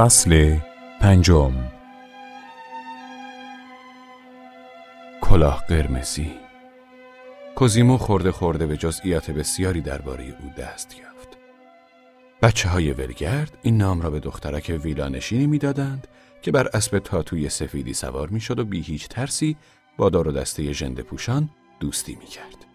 فصل پنجم کلاه قرمزی کوزیمو خورده خورده به جزئیات بسیاری درباره او دست یافت. بچه های ولگرد این نام را به دخترک ویلانشینی می‌دادند که بر اسب تاتوی سفیدی سوار می‌شد و بی هیچ ترسی با دار و دسته ژنده پوشان دوستی می کرد.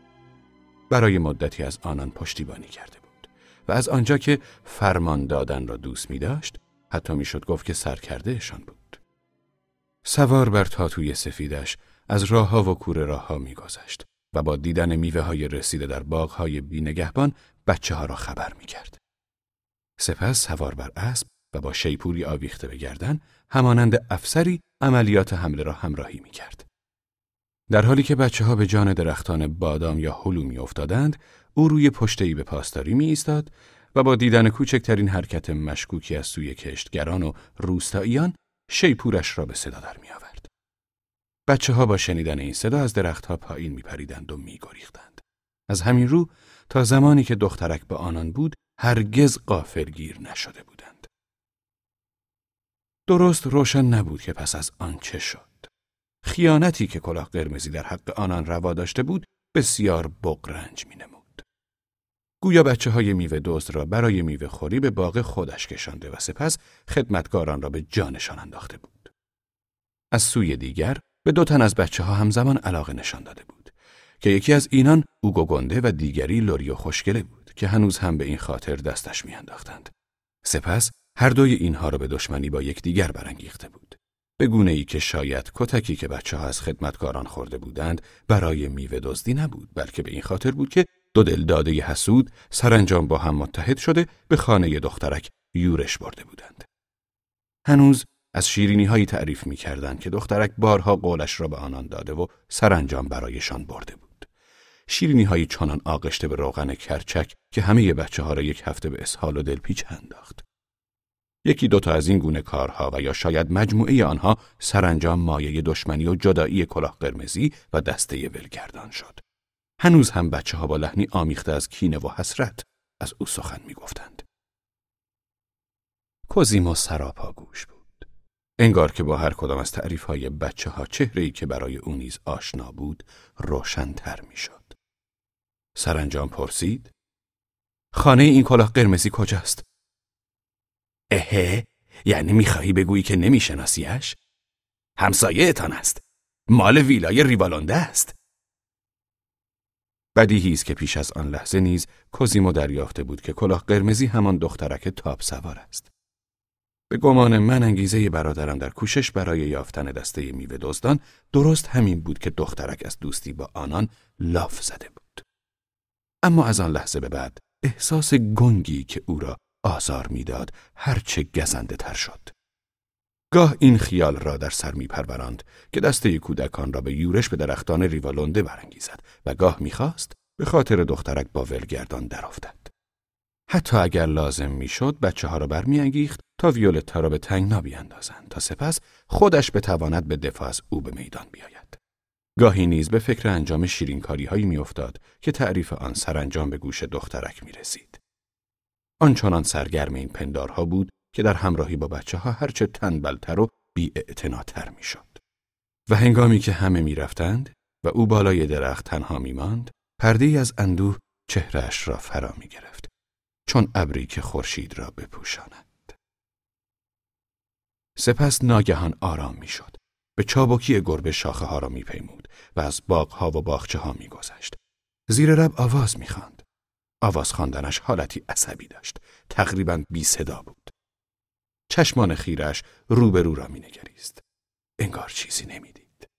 برای مدتی از آنان پشتیبانی کرده بود و از آنجا که فرمان دادن را دوست می داشت حتی می‌شد گفت که سرکردهشان بود. سوار بر تاتوی سفیدش از راه ها و کوره راه ها میگذشت و با دیدن میوه های رسیده در باغ های بینگهبان بچه ها را خبر می کرد. سپس سوار بر اسب و با شیپوری آویخته به گردن همانند افسری عملیات حمله را همراهی می کرد. در حالی که بچه ها به جان درختان بادام یا هلو می افتادند، او روی پشتهی به پاسداری می ایستاد و با دیدن کوچکترین حرکت مشکوکی از سوی کشتگران و روستاییان شیپورش را به صدا در می آورد. بچه ها با شنیدن این صدا از درختها پایین می پریدند و می گریختند. از همین رو تا زمانی که دخترک به آنان بود هرگز قافلگیر نشده بودند. درست روشن نبود که پس از آن چه شد. خیانتی که کلاه قرمزی در حق آنان روا داشته بود بسیار بغرنج می نمود. گویا بچه های میوه دزد را برای میوه خوری به باغ خودش کشانده و سپس خدمتکاران را به جانشان انداخته بود. از سوی دیگر به دو تن از بچه ها همزمان علاقه نشان داده بود که یکی از اینان اوگو گنده و دیگری لوریو خوشگله بود که هنوز هم به این خاطر دستش میانداختند. سپس هر دوی اینها را به دشمنی با یکدیگر برانگیخته بود. به گونه ای که شاید کتکی که بچه ها از خدمتکاران خورده بودند برای میوه دزدی نبود بلکه به این خاطر بود که دو دل داده حسود سرانجام با هم متحد شده به خانه دخترک یورش برده بودند. هنوز از شیرینی هایی تعریف می کردند که دخترک بارها قولش را به آنان داده و سرانجام برایشان برده بود. شیرینی های چنان آغشته به روغن کرچک که همه بچه ها را یک هفته به اسهال و دلپیچ انداخت. یکی دوتا از این گونه کارها و یا شاید مجموعه آنها سرانجام مایه دشمنی و جدایی کلاه قرمزی و دسته ولگردان شد. هنوز هم بچه ها با لحنی آمیخته از کینه و حسرت از او سخن می گفتند. کوزیمو سراپا گوش بود. انگار که با هر کدام از تعریف های بچه ها چهره ای که برای او نیز آشنا بود روشنتر می شد. سرانجام پرسید خانه این کلاه قرمزی کجاست؟ اهه یعنی می‌خواهی بگویی که نمیشناسیش؟ همسایه تان است. مال ویلای ریوالونده است. بدیهی است که پیش از آن لحظه نیز کوزیمو دریافته بود که کلاه قرمزی همان دخترک تاپ سوار است. به گمان من انگیزه برادرم در کوشش برای یافتن دسته میوه دزدان درست همین بود که دخترک از دوستی با آنان لاف زده بود. اما از آن لحظه به بعد احساس گنگی که او را آزار می‌داد هرچه گزنده تر شد. گاه این خیال را در سر می پروراند که دسته کودکان را به یورش به درختان ریوالونده برانگیزد و گاه می‌خواست به خاطر دخترک با ولگردان درافتد. حتی اگر لازم می‌شد بچه ها را برمیانگیخت تا ویولتا را به تنگنا بیاندازند تا سپس خودش بتواند به دفاع از او به میدان بیاید. گاهی نیز به فکر انجام شیرینکاری هایی میافتاد که تعریف آن سرانجام به گوش دخترک می رسید. آنچنان سرگرم این پندارها بود که در همراهی با بچه ها هرچه تنبلتر و بی می شد. و هنگامی که همه می رفتند و او بالای درخت تنها می ماند، پرده از اندوه چهرش را فرا می گرفت. چون ابری که خورشید را بپوشاند. سپس ناگهان آرام می شد. به چابکی گربه شاخه ها را می پیمود و از باغ ها و باغچه ها می گذشت. زیر رب آواز می خاند. آواز خواندنش حالتی عصبی داشت. تقریبا بی صدا بود. چشمان خیرش روبرو را مینگریست. انگار چیزی نمی‌دید.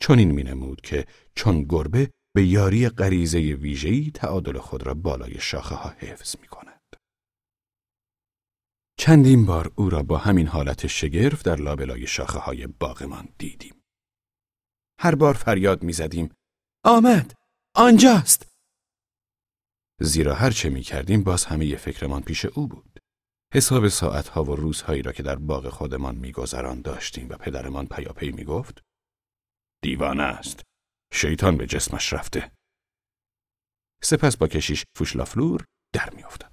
چون این مینمود که چون گربه به یاری غریزه ویژه‌ای تعادل خود را بالای شاخه ها حفظ می کند. چندین بار او را با همین حالت شگرف در لابلای شاخه های باغمان دیدیم. هر بار فریاد می زدیم آمد! آنجاست! زیرا هر چه می کردیم باز همه فکرمان پیش او بود. حساب ساعتها و روزهایی را که در باغ خودمان میگذران داشتیم و پدرمان پیاپی می‌گفت دیوانه است. شیطان به جسمش رفته. سپس با کشیش فوشلافلور در میافتاد.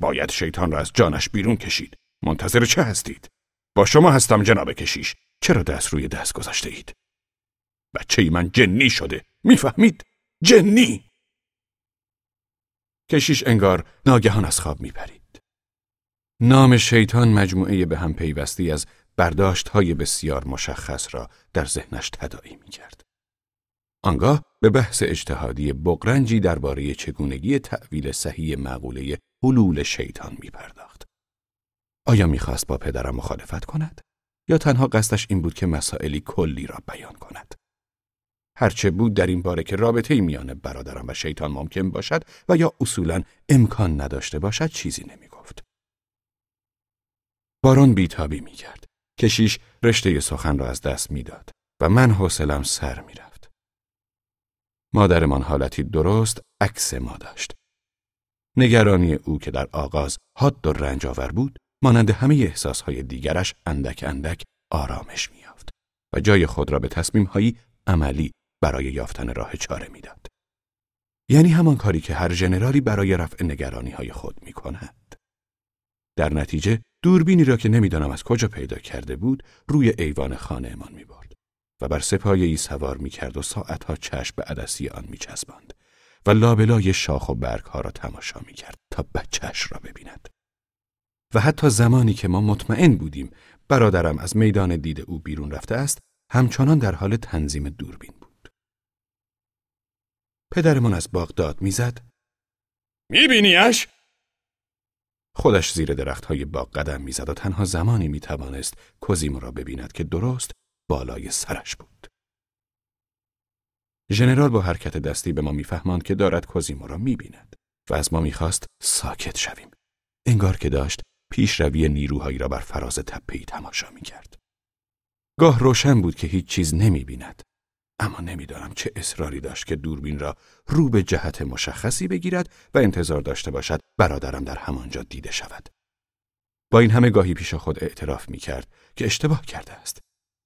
باید شیطان را از جانش بیرون کشید. منتظر چه هستید؟ با شما هستم جناب کشیش. چرا دست روی دست گذاشته اید؟ بچه ای من جنی شده. می‌فهمید؟ جنی! کشیش انگار ناگهان از خواب میپرید. نام شیطان مجموعه به هم پیوستی از برداشت های بسیار مشخص را در ذهنش تداعی می کرد. آنگاه به بحث اجتهادی بقرنجی درباره چگونگی تعویل صحیح مقوله حلول شیطان می پرداخت. آیا می‌خواست با پدرم مخالفت کند؟ یا تنها قصدش این بود که مسائلی کلی را بیان کند؟ هرچه بود در این باره که رابطه میان برادرم و شیطان ممکن باشد و یا اصولا امکان نداشته باشد چیزی نمی گفت. باران بیتابی می کرد. کشیش رشته سخن را از دست می‌داد و من حوصلم سر می‌رفت. مادرمان حالتی درست عکس ما داشت. نگرانی او که در آغاز حاد و رنج آور بود مانند همه احساسهای دیگرش اندک اندک آرامش میافت و جای خود را به تصمیمهایی عملی برای یافتن راه چاره می‌داد. یعنی همان کاری که هر ژنرالی برای رفع نگرانی های خود می کند. در نتیجه دوربینی را که نمی‌دانم از کجا پیدا کرده بود روی ایوان خانه امان می برد و بر سپایه ای سوار می کرد و ساعتها چشم به عدسی آن می چسباند و لابلای شاخ و برگ ها را تماشا می کرد تا بچهش را ببیند. و حتی زمانی که ما مطمئن بودیم برادرم از میدان دید او بیرون رفته است همچنان در حال تنظیم دوربین بود. پدرمان از باغ داد می‌زد. میبینیش؟ خودش زیر درخت های باغ قدم می‌زد و تنها زمانی می توانست کوزیمو را ببیند که درست بالای سرش بود. ژنرال با حرکت دستی به ما میفهماند که دارد کوزیمو را می‌بیند و از ما می‌خواست ساکت شویم. انگار که داشت پیشروی نیروهایی را بر فراز تپهای تماشا می‌کرد. گاه روشن بود که هیچ چیز نمی‌بیند اما نمی‌دانم چه اصراری داشت که دوربین را رو به جهت مشخصی بگیرد و انتظار داشته باشد برادرم در همانجا دیده شود. با این همه گاهی پیش خود اعتراف می کرد که اشتباه کرده است.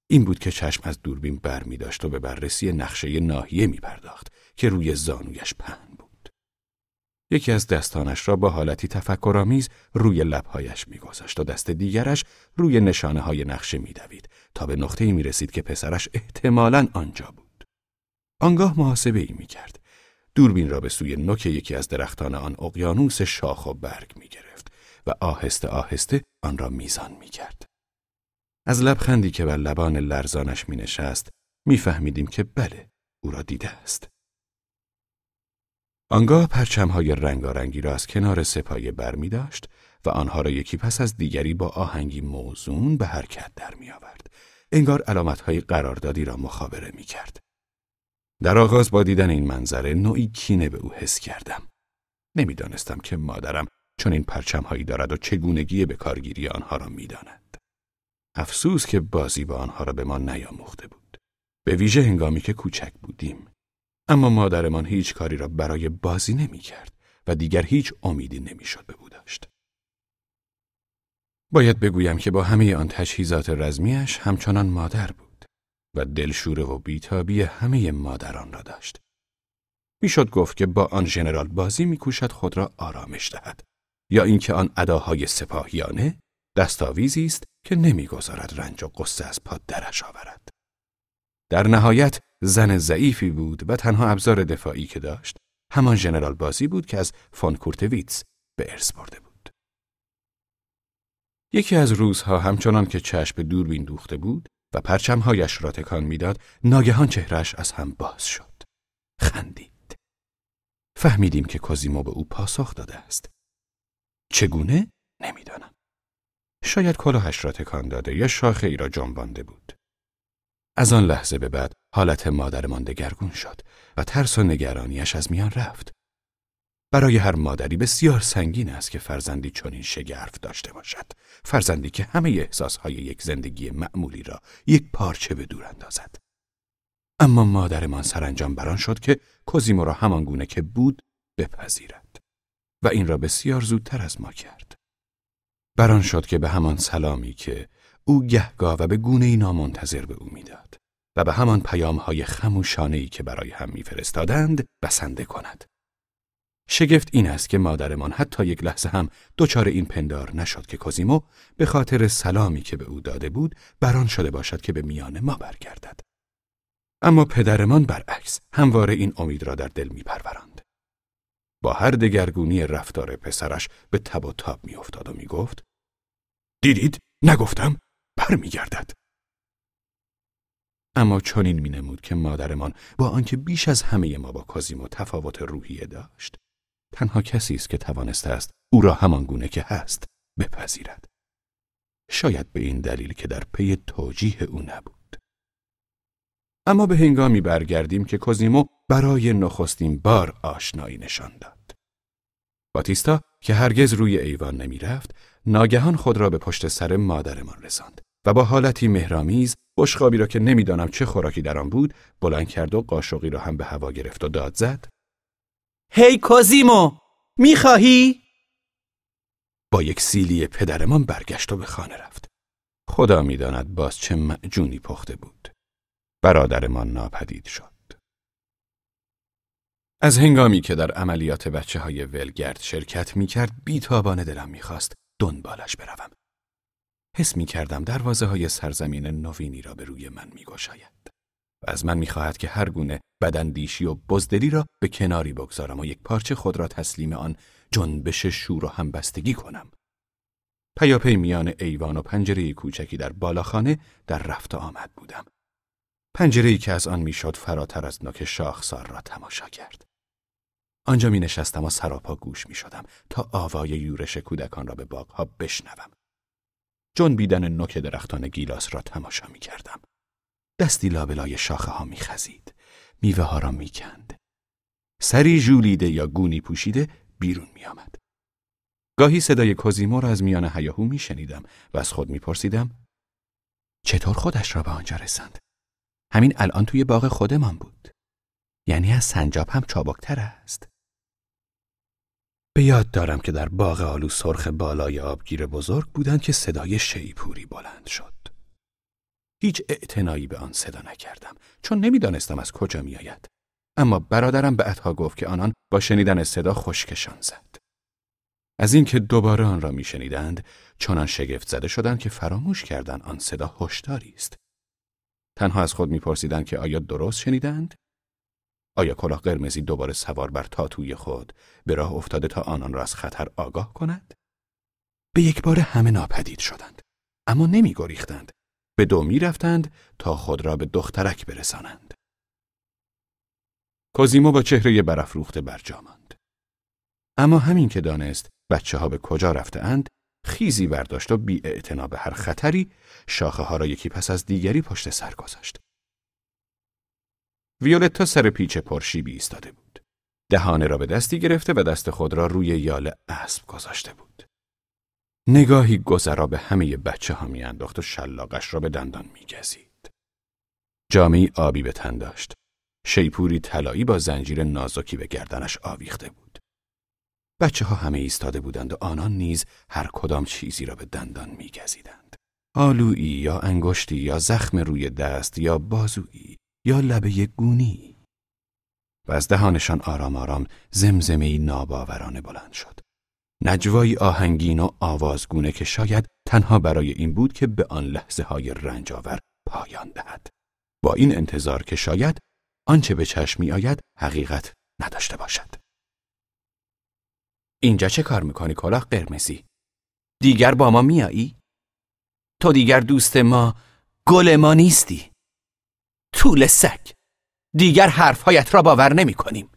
این بود که چشم از دوربین بر می داشت و به بررسی نقشه ناحیه می پرداخت که روی زانویش پهن بود. یکی از دستانش را با حالتی تفکرآمیز روی لبهایش میگذاشت و دست دیگرش روی نشانه های نقشه میدوید تا به نقطه‌ای می رسید که پسرش احتمالاً آنجا بود. آنگاه محاسبه ای می کرد. دوربین را به سوی نوک یکی از درختان آن اقیانوس شاخ و برگ می گرفت و آهسته آهسته آن را میزان می کرد. از لبخندی که بر لبان لرزانش می نشست می فهمیدیم که بله او را دیده است. آنگاه پرچمهای رنگارنگی را از کنار سپایه بر می داشت و آنها را یکی پس از دیگری با آهنگی موزون به حرکت در می آورد. انگار علامتهای قراردادی را مخابره می کرد. در آغاز با دیدن این منظره نوعی کینه به او حس کردم. نمی‌دانستم که مادرم چون این پرچمهایی دارد و چگونگی به کارگیری آنها را می‌داند. افسوس که بازی با آنها را به ما نیاموخته بود. به ویژه هنگامی که کوچک بودیم. اما مادرمان هیچ کاری را برای بازی نمی کرد و دیگر هیچ امیدی نمی‌شد به او داشت. باید بگویم که با همه آن تجهیزات رزمیش همچنان مادر بود. و دلشوره و بیتابی همه مادران را داشت. می‌شد گفت که با آن ژنرال بازی میکوشد خود را آرامش دهد یا اینکه آن اداهای سپاهیانه دستاویزی است که نمی‌گذارد رنج و قصه از پاد درش آورد. در نهایت زن ضعیفی بود و تنها ابزار دفاعی که داشت همان ژنرال بازی بود که از فون کورتویتس به ارث برده بود. یکی از روزها همچنان که چشم دوربین دوخته بود و پرچمهایش را تکان می‌داد ناگهان چهرش از هم باز شد. خندید. فهمیدیم که کوزیمو به او پاسخ داده است. چگونه؟ نمی‌دانم. شاید کلاهش را تکان داده یا شاخه ای را جنبانده بود. از آن لحظه به بعد حالت مادرمان دگرگون شد و ترس و نگرانیش از میان رفت. برای هر مادری بسیار سنگین است که فرزندی چنین شگرف داشته باشد. فرزندی که همه احساسهای یک زندگی معمولی را یک پارچه به دور اندازد. اما مادرمان سرانجام بران شد که کوزیمو را همان گونه که بود بپذیرد و این را بسیار زودتر از ما کرد. بران شد که به همان سلامی که او گهگاه و به گونه ای نامنتظر به او می‌داد و به همان پیام های که برای هم میفرستادند بسنده کند. شگفت این است که مادرمان حتی یک لحظه هم دچار این پندار نشد که کوزیمو به خاطر سلامی که به او داده بود بران شده باشد که به میان ما برگردد. اما پدرمان برعکس همواره این امید را در دل میپروراند. با هر دگرگونی رفتار پسرش به تب و تاب میافتاد و می‌گفت دیدید نگفتم برمیگردد اما چنین مینمود که مادرمان با آنکه بیش از همه ما با کازیمو تفاوت روحیه داشت تنها کسی است که توانسته است او را همان گونه که هست بپذیرد. شاید به این دلیل که در پی توجیه او نبود. اما به هنگامی برگردیم که کوزیمو برای نخستین بار آشنایی نشان داد. باتیستا که هرگز روی ایوان نمی رفت ناگهان خود را به پشت سر مادرمان رساند و با حالتی مهرامیز بشخابی را که نمی‌دانم چه خوراکی در آن بود بلند کرد و قاشقی را هم به هوا گرفت و داد زد. هی کوزیمو می‌خواهی؟ با یک سیلی پدرمان برگشت و به خانه رفت خدا می‌داند باز چه معجونی پخته بود برادرمان ناپدید شد از هنگامی که در عملیات بچه های ولگرد شرکت می کرد بی تابانه دلم می خواست دنبالش بروم. حس می کردم دروازه های سرزمین نوینی را به روی من می. از من می خواهد که هر گونه بدندیشی و بزدلی را به کناری بگذارم و یک پارچه خود را تسلیم آن جنبش شور و همبستگی کنم. پیاپی میان ایوان و پنجره کوچکی در بالاخانه در رفت آمد بودم. پنجره که از آن می‌شد فراتر از نوک شاخسار را تماشا کرد. آنجا می نشستم و سراپا گوش می شدم تا آوای یورش کودکان را به باغها بشنوم. بیدن نوک درختان گیلاس را تماشا می کردم. دستی لابلای شاخه ها می خزید. میوه ها را می کند. سری جولیده یا گونی پوشیده بیرون می آمد. گاهی صدای کوزیمو را از میان هیاهو می شنیدم و از خود می پرسیدم چطور خودش را به آنجا رسند؟ همین الان توی باغ خودمان بود. یعنی از سنجاب هم چابکتر است. به یاد دارم که در باغ آلو سرخ بالای آبگیر بزرگ بودند که صدای شیپوری بلند شد. هیچ اعتنایی به آن صدا نکردم چون نمی‌دانستم از کجا میآید. اما برادرم بعدها گفت که آنان با شنیدن صدا خشکشان زد. از اینکه دوباره آن را میشنیدند چنان شگفت زده شدند که فراموش کردند آن صدا هشداری است. تنها از خود میپرسیدند که آیا درست شنیدند آیا کلاه قرمزی دوباره سوار بر تاتوی خود به راه افتاده تا آنان را از خطر آگاه کند؟ به یک بار همه ناپدید شدند. اما نمی گریختند. به دو می رفتند تا خود را به دخترک برسانند. کوزیمو با چهره برافروخته برجا ماند. اما همین که دانست بچه ها به کجا رفته اند، خیزی برداشت و بی به هر خطری شاخه ها را یکی پس از دیگری پشت سر گذاشت. ویولتا سر پیچ پرشیبی ایستاده بود. دهانه را به دستی گرفته و دست خود را روی یال اسب گذاشته بود. نگاهی گذرا به همه بچه ها میانداخت و شلاقش را به دندان میگزید. جامعی آبی به تن داشت. شیپوری طلایی با زنجیر نازکی به گردنش آویخته بود. بچه ها همه ایستاده بودند و آنان نیز هر کدام چیزی را به دندان میگزیدند. آلویی یا انگشتی یا زخم روی دست یا بازویی یا لبه گونی و از دهانشان آرام آرام زمزمه ناباورانه بلند شد. نجوایی آهنگین و آوازگونه که شاید تنها برای این بود که به آن لحظه های رنجاور پایان دهد. با این انتظار که شاید آنچه به چشم می آید حقیقت نداشته باشد. اینجا چه کار می‌کنی کلاه قرمزی؟ دیگر با ما میایی؟ تو دیگر دوست ما گل ما نیستی. طول سگ دیگر حرفهایت را باور نمی کنیم.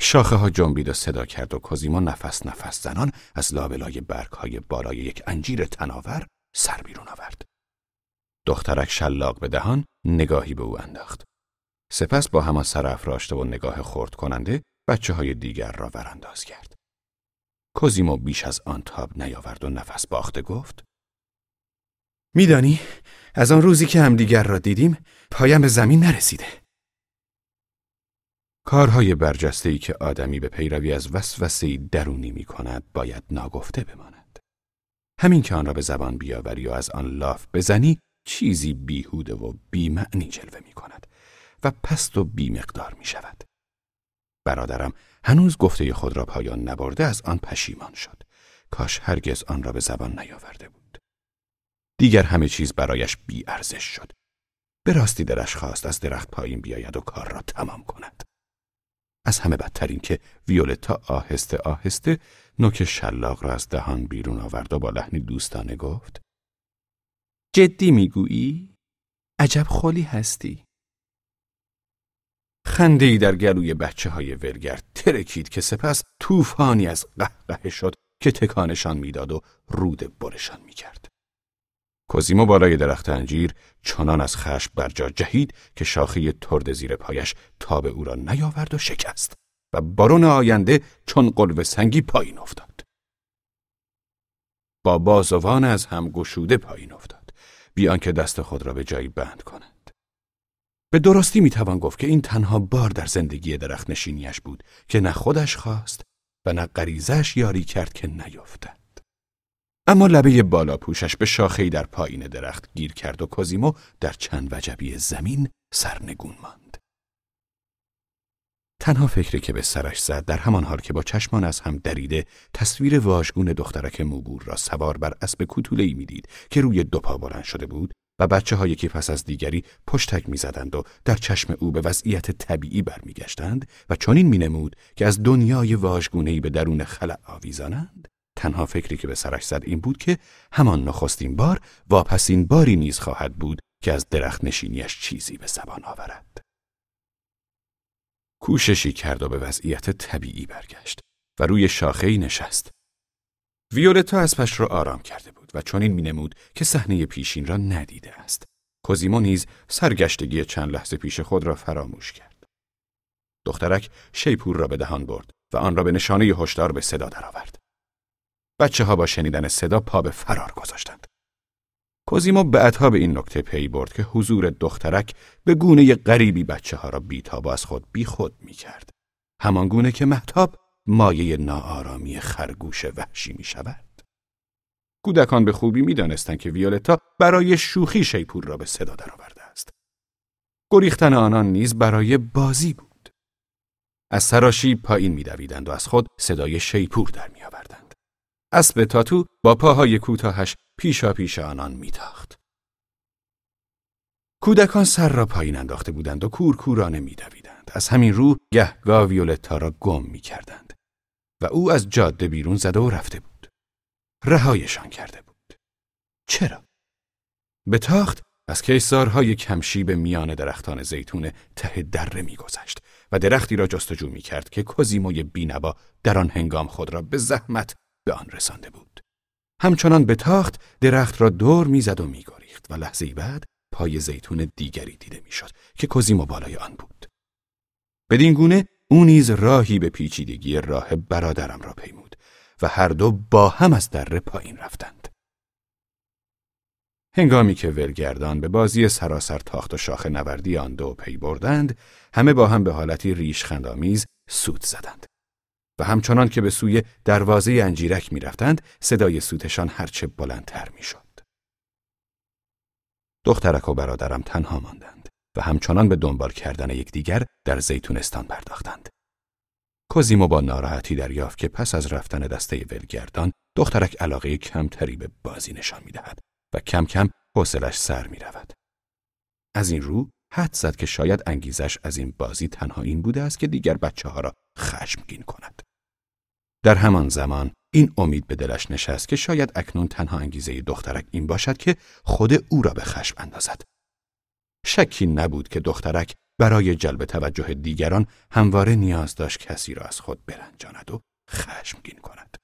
شاخه ها جنبید و صدا کرد و کوزیمو نفس نفس زنان از لابلای برگ های بالای یک انجیر تناور سر بیرون آورد. دخترک شلاق به دهان نگاهی به او انداخت. سپس با همان سر افراشته و نگاه خورد کننده بچه های دیگر را ورانداز کرد. کوزیمو بیش از آن تاب نیاورد و نفس باخته گفت میدانی از آن روزی که همدیگر را دیدیم پایم به زمین نرسیده. کارهای برجسته که آدمی به پیروی از وسوسه درونی می کند باید ناگفته بماند. همین که آن را به زبان بیاوری و از آن لاف بزنی چیزی بیهوده و بیمعنی جلوه می کند و پست و بیمقدار می شود. برادرم هنوز گفته خود را پایان نبرده از آن پشیمان شد. کاش هرگز آن را به زبان نیاورده بود. دیگر همه چیز برایش بی ارزش شد. به راستی درش خواست از درخت پایین بیاید و کار را تمام کند. از همه بدتر این که ویولتا آهسته آهسته نوک شلاق را از دهان بیرون آورد و با لحنی دوستانه گفت جدی می‌گویی؟ عجب خالی هستی خندهای در گلوی بچه های ولگرد ترکید که سپس طوفانی از قهقه شد که تکانشان می‌داد و رود برشان می‌کرد. کوزیمو بالای درخت انجیر چنان از خشم بر جا جهید که شاخه ترد زیر پایش تاب او را نیاورد و شکست و بارون آینده چون قلب سنگی پایین افتاد. با بازوان از هم گشوده پایین افتاد بیان که دست خود را به جایی بند کند. به درستی می‌توان گفت که این تنها بار در زندگی درخت نشینیش بود که نه خودش خواست و نه غریزش یاری کرد که نیفتد. اما لبه بالا پوشش به شاخهی در پایین درخت گیر کرد و کوزیمو در چند وجبی زمین سرنگون ماند. تنها فکری که به سرش زد در همان حال که با چشمان از هم دریده تصویر واژگون دخترک موبور را سوار بر اسب کوتوله‌ای می‌دید که روی دو پا بلند شده بود و بچه های که پس از دیگری پشتک می‌زدند و در چشم او به وضعیت طبیعی برمیگشتند و چنین مینمود که از دنیای واژگونه‌ای به درون خلع آویزانند تنها فکری که به سرش زد این بود که همان نخستین بار واپسین باری نیز خواهد بود که از درخت نشینیش چیزی به زبان آورد. کوششی کرد و به وضعیت طبیعی برگشت و روی شاخه‌ای نشست. ویولتا اسبش را آرام کرده بود و چنین مینمود که صحنه پیشین را ندیده است. کوزیمو نیز سرگشتگی چند لحظه پیش خود را فراموش کرد. دخترک شیپور را به دهان برد و آن را به نشانه هشدار به صدا درآورد. بچه ها با شنیدن صدا پا به فرار گذاشتند. کوزیمو بعدها به این نکته پی برد که حضور دخترک به گونه غریبی بچه ها را بیتاب از خود بی خود می کرد. همان گونه که محتاب مایه ناآرامی خرگوش وحشی می شود. کودکان به خوبی می دانستند که ویولتا برای شوخی شیپور را به صدا درآورده است. گریختن آنان نیز برای بازی بود. از سراشی پایین میدویدند و از خود صدای شیپور در میآوردند. اسب تاتو با پاهای کوتاهش پیشا پیش آنان میتاخت. کودکان سر را پایین انداخته بودند و کورکورانه میدویدند. از همین رو گهگاه ویولتا را گم می‌کردند و او از جاده بیرون زده و رفته بود. رهایشان کرده بود. چرا؟ به تاخت از کیسارهای کمشی به میان درختان زیتون ته دره میگذشت و درختی را جستجو می‌کرد که کوزیموی بینبا در آن هنگام خود را به زحمت به آن رسانده بود. همچنان به تاخت درخت را دور می‌زد و میگریخت و لحظه بعد پای زیتون دیگری دیده می‌شد که کوزیمو بالای آن بود. بدین گونه او نیز راهی به پیچیدگی راه برادرم را پیمود و هر دو با هم از دره پایین رفتند. هنگامی که ولگردان به بازی سراسر تاخت و شاخ نوردی آن دو پی بردند، همه با هم به حالتی ریشخندآمیز سود زدند. و همچنان که به سوی دروازه انجیرک می رفتند صدای سوتشان هرچه بلندتر می شد. دخترک و برادرم تنها ماندند و همچنان به دنبال کردن یکدیگر در زیتونستان پرداختند. کوزیمو با ناراحتی دریافت که پس از رفتن دسته ولگردان دخترک علاقه کمتری به بازی نشان می دهد و کم کم حوصلش سر می رود. از این رو حد زد که شاید انگیزش از این بازی تنها این بوده است که دیگر بچه ها را خشمگین کند. در همان زمان این امید به دلش نشست که شاید اکنون تنها انگیزه دخترک این باشد که خود او را به خشم اندازد. شکی نبود که دخترک برای جلب توجه دیگران همواره نیاز داشت کسی را از خود برنجاند و خشمگین کند.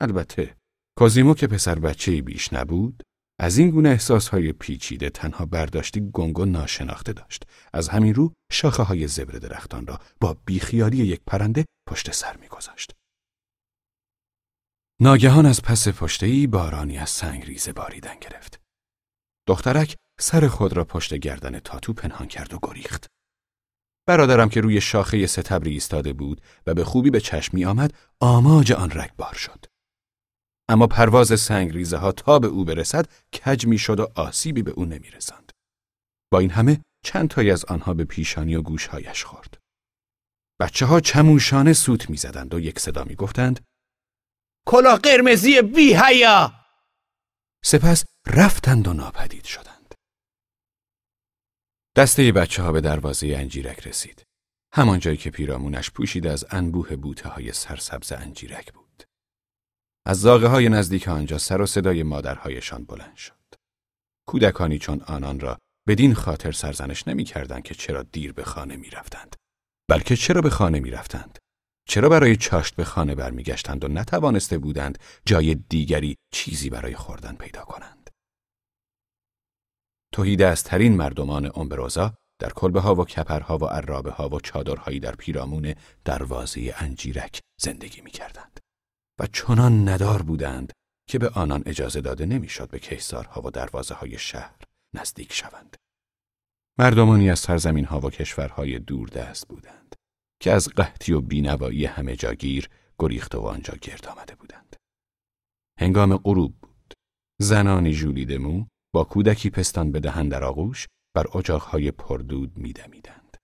البته کازیمو که پسر بچه بیش نبود از این گونه احساسهای پیچیده تنها برداشتی گنگ و ناشناخته داشت. از همین رو شاخه های زبر درختان را با بیخیالی یک پرنده پشت سر میگذاشت. ناگهان از پس پشتهای بارانی از سنگ ریزه باریدن گرفت. دخترک سر خود را پشت گردن تاتو پنهان کرد و گریخت. برادرم که روی شاخه ستبری ایستاده بود و به خوبی به چشمی آمد آماج آن رگبار شد. اما پرواز سنگ ریزه ها تا به او برسد کج می شد و آسیبی به او نمی رسند. با این همه چند تایی از آنها به پیشانی و گوشهایش خورد. بچه ها چموشانه سوت می‌زدند و یک صدا می گفتند کلاه قرمزی بی حیا سپس رفتند و ناپدید شدند. دسته بچه ها به دروازه انجیرک رسید. همان جایی که پیرامونش پوشید از انبوه بوته های سرسبز انجیرک بود. از زاغه های نزدیک آنجا سر و صدای مادرهایشان بلند شد. کودکانی چون آنان را بدین خاطر سرزنش نمی کردن که چرا دیر به خانه می رفتند. بلکه چرا به خانه می رفتند. چرا برای چاشت به خانه برمیگشتند و نتوانسته بودند جای دیگری چیزی برای خوردن پیدا کنند. توهیده از ترین مردمان امبروزا در کلبه ها و کپرها و عرابه ها و چادرهایی در پیرامون دروازه انجیرک زندگی می کردند. و چنان ندار بودند که به آنان اجازه داده نمی‌شد به کیسارها و دروازه های شهر نزدیک شوند. مردمانی از سرزمین ها و کشورهای دور دست بودند که از قحطی و بینوایی همه جاگیر گریخت و آنجا گرد آمده بودند. هنگام غروب بود. زنانی ژولیده مو با کودکی پستان به دهن در آغوش بر اجاقهای پردود میدمیدند.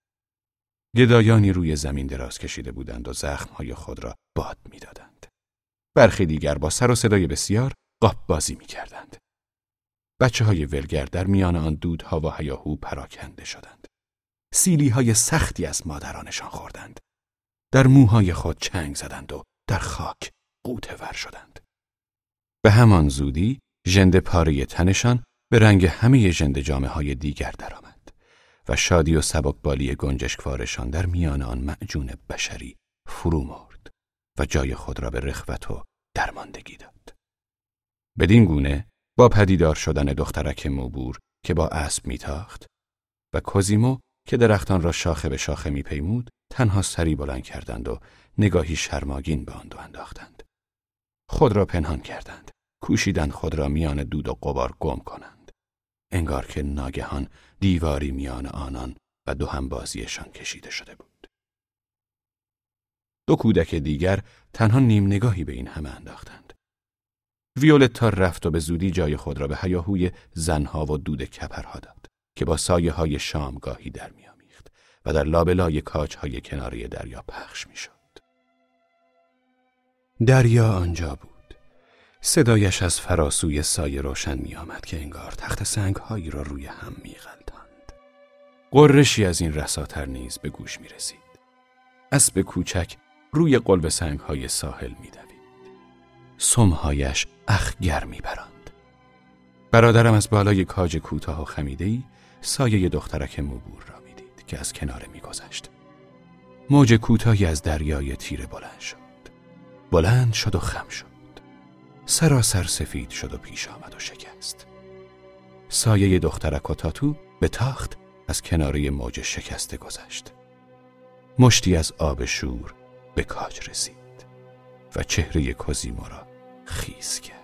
گدایانی روی زمین دراز کشیده بودند و زخمهای خود را باد می‌دادند. برخی دیگر با سر و صدای بسیار قاب بازی می کردند. بچه های ولگر در میان آن دودها و هیاهو پراکنده شدند. سیلی های سختی از مادرانشان خوردند. در موهای خود چنگ زدند و در خاک قوته ور شدند. به همان زودی ژنده پاره تنشان به رنگ همه ژنده جامعه های دیگر درآمد و شادی و سبکبالی گنجشکوارشان در میان آن معجون بشری فرو مرد و جای خود را به رخوت و درماندگی داد. بدین گونه با پدیدار شدن دخترک موبور که با اسب میتاخت و کوزیمو که درختان را شاخه به شاخه میپیمود تنها سری بلند کردند و نگاهی شرماگین به آن دو انداختند. خود را پنهان کردند. کوشیدند خود را میان دود و قبار گم کنند. انگار که ناگهان دیواری میان آنان و دو همبازیشان کشیده شده بود. دو کودک دیگر تنها نیم نگاهی به این همه انداختند. ویولتا رفت و به زودی جای خود را به هیاهوی زنها و دود کپرها داد که با سایه های شامگاهی در میامیخت و در لابلای کاج های کناری دریا پخش می‌شد. دریا آنجا بود. صدایش از فراسوی سایه روشن می آمد که انگار تخت سنگ هایی را روی هم می غلطاند. قرشی از این رساتر نیز به گوش می رسید. اسب کوچک روی قلب سنگ های ساحل می دوید. سمهایش اخگر می براند. برادرم از بالای کاج کوتاه و خمیدهی سایه دخترک موبور را می‌دید که از کناره میگذشت. موج کوتاهی از دریای تیره بلند شد. بلند شد و خم شد. سراسر سفید شد و پیش آمد و شکست. سایه دخترک و تاتو به تاخت از کناره موج شکسته گذشت. مشتی از آب شور به کاج رسید و چهره کوزیمو را خیز کرد.